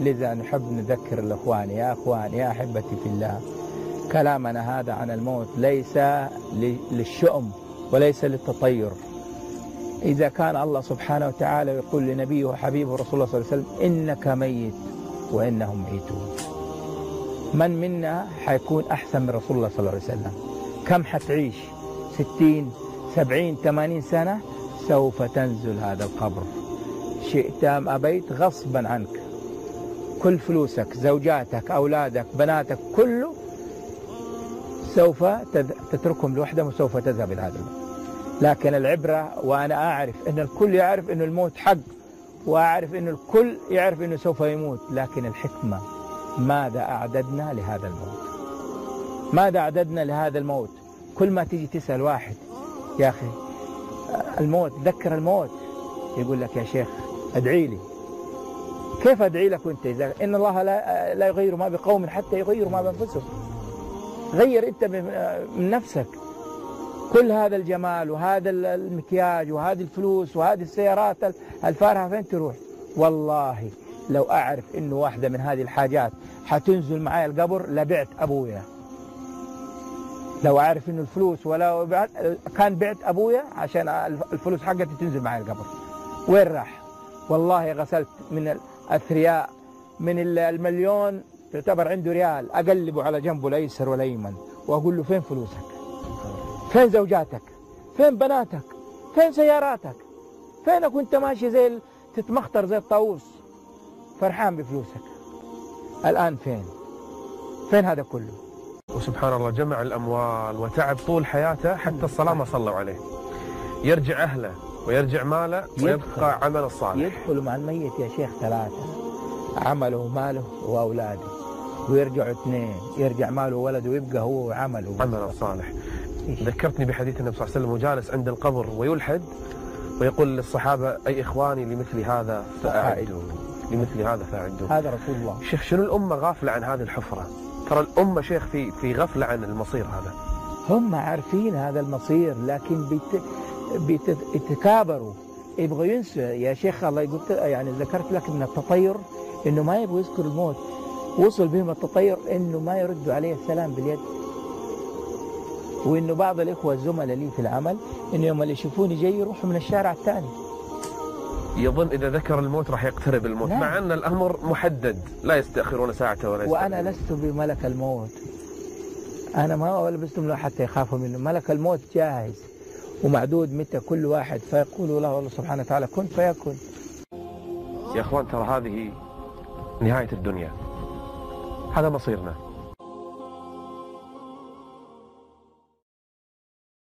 لذا نحب نذكر الأخوان يا أخوان يا أحبتي في الله كلامنا هذا عن الموت ليس للشؤم وليس للتطير. إذا كان الله سبحانه وتعالى يقول لنبيه وحبيبه رسول الله صلى الله عليه وسلم إنك ميت وإنهم ميتون من منا حيكون أحسن من رسول الله صلى الله عليه وسلم؟ كم حتعيش؟ ستين سبعين ثمانين سنة؟ سوف تنزل هذا القبر. شئت أم أبيت؟ غصبا عنك. كل فلوسك زوجاتك أولادك بناتك كله سوف تتركهم لوحدهم وسوف تذهب إلى هذا الموت. لكن العبرة وأنا أعرف أن الكل يعرف أن الموت حق وأعرف أن الكل يعرف أنه سوف يموت لكن الحكمة ماذا أعددنا لهذا الموت؟ ماذا أعددنا لهذا الموت؟ كل ما تيجي تسأل واحد يا أخي الموت ذكر الموت؟ يقول لك يا شيخ ادعي لي. كيف أدعي لك وانت إذا؟ إن الله لا لا يغير ما بقوم حتى يغيروا ما بأنفسهم. غير أنت من نفسك. كل هذا الجمال وهذا المكياج وهذه الفلوس وهذه السيارات الفارهة فين تروح؟ والله لو أعرف إنه واحدة من هذه الحاجات حتنزل معي القبر لبعت أبويا. لو أعرف إنه الفلوس ولا كان بعت أبويا عشان الفلوس حقتي تنزل معي القبر. وين راح؟ والله غسلت من الأثرياء من المليون يعتبر عنده ريال أقلبه على جنبه الايسر والايمن وأقول له فين فلوسك؟ فين زوجاتك؟ فين بناتك؟ فين سياراتك؟ فينك وأنت ماشي زي تتمخطر زي الطاووس؟ فرحان بفلوسك. الآن فين؟ فين هذا كله؟ وسبحان الله جمع الأموال وتعب طول حياته حتى الصلاة ما صلوا عليه. يرجع أهله. ويرجع ماله ويبقى عمل الصالح يدخل مع الميت يا شيخ ثلاثة عمله وماله وأولاده ويرجعوا اثنين يرجع ماله وولده ويبقى هو وعمله. عمل الصالح ذكرتني بحديث النبي صلى الله عليه وسلم وجالس عند القبر ويلحد ويقول للصحابة أي إخواني لمثل هذا فأعدوا. لمثل هذا فأعدوا. هذا رسول الله. شيخ شنو الأمة غافلة عن هذه الحفرة؟ ترى الأمة شيخ في في غفلة عن المصير هذا. هم عارفين هذا المصير لكن بيت بيتكابروا يبغوا ينسوا. يا شيخ الله يقول يعني ذكرت لك من التطير إنه ما يبغوا يذكروا الموت. وصل بهم التطير إنه ما يردوا عليه السلام باليد. وإنه بعض الإخوة الزملاء لي في العمل إنه يوم اللي يشوفوني جاي يروحوا من الشارع الثاني. يظن إذا ذكر الموت راح يقترب الموت. لا. مع أن الأمر محدد. لا يستأخرون ساعة ولا يستأخرون. وأنا لست بملك الموت. أنا ما لبستم له حتى يخافوا منه. ملك الموت جاهز. ومعدود متى كل واحد فيقول له الله سبحانه وتعالى كن فيكن. يا إخوان ترى هذه نهاية الدنيا. هذا مصيرنا.